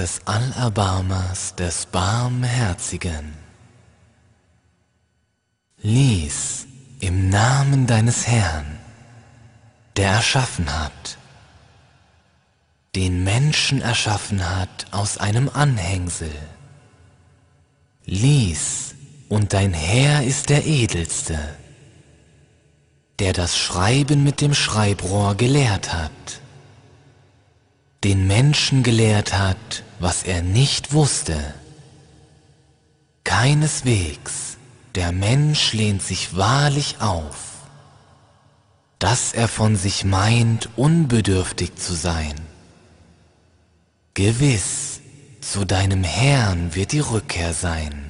des Allerbarmers, des Barmherzigen. Lies im Namen deines Herrn, der erschaffen hat, den Menschen erschaffen hat aus einem Anhängsel. Lies, und dein Herr ist der Edelste, der das Schreiben mit dem Schreibrohr gelehrt hat den Menschen gelehrt hat, was er nicht wusste. Keineswegs, der Mensch lehnt sich wahrlich auf, dass er von sich meint, unbedürftig zu sein. Gewiss, zu deinem Herrn wird die Rückkehr sein.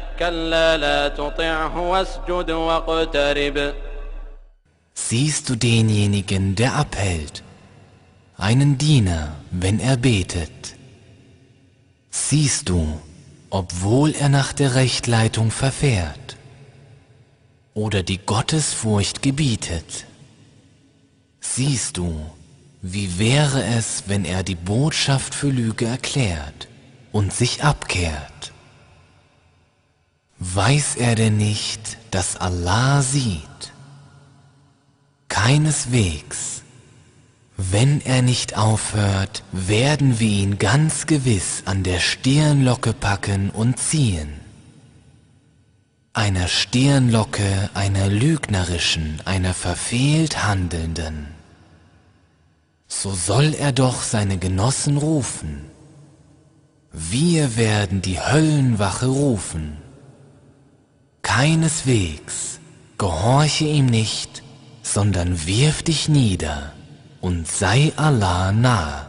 كلا لا تطعه واسجد واقترب Siehst du denjenigen, der abhält, einen Diener, wenn er betet? Siehst du, obwohl er nach der Rechtleitung verfährt oder die Gottesfurcht gebietet? Siehst du, wie wäre es, wenn er die Botschaft für Lüge erklärt und sich abkehrt? Weiß er denn nicht, dass Allah sieht? Keineswegs. Wenn er nicht aufhört, werden wir ihn ganz gewiss an der Stirnlocke packen und ziehen. Einer Stirnlocke, einer lügnerischen, einer verfehlt Handelnden. So soll er doch seine Genossen rufen. Wir werden die Höllenwache rufen. Keineswegs, gehorche ihm nicht, sondern wirf dich nieder und sei Allah nah.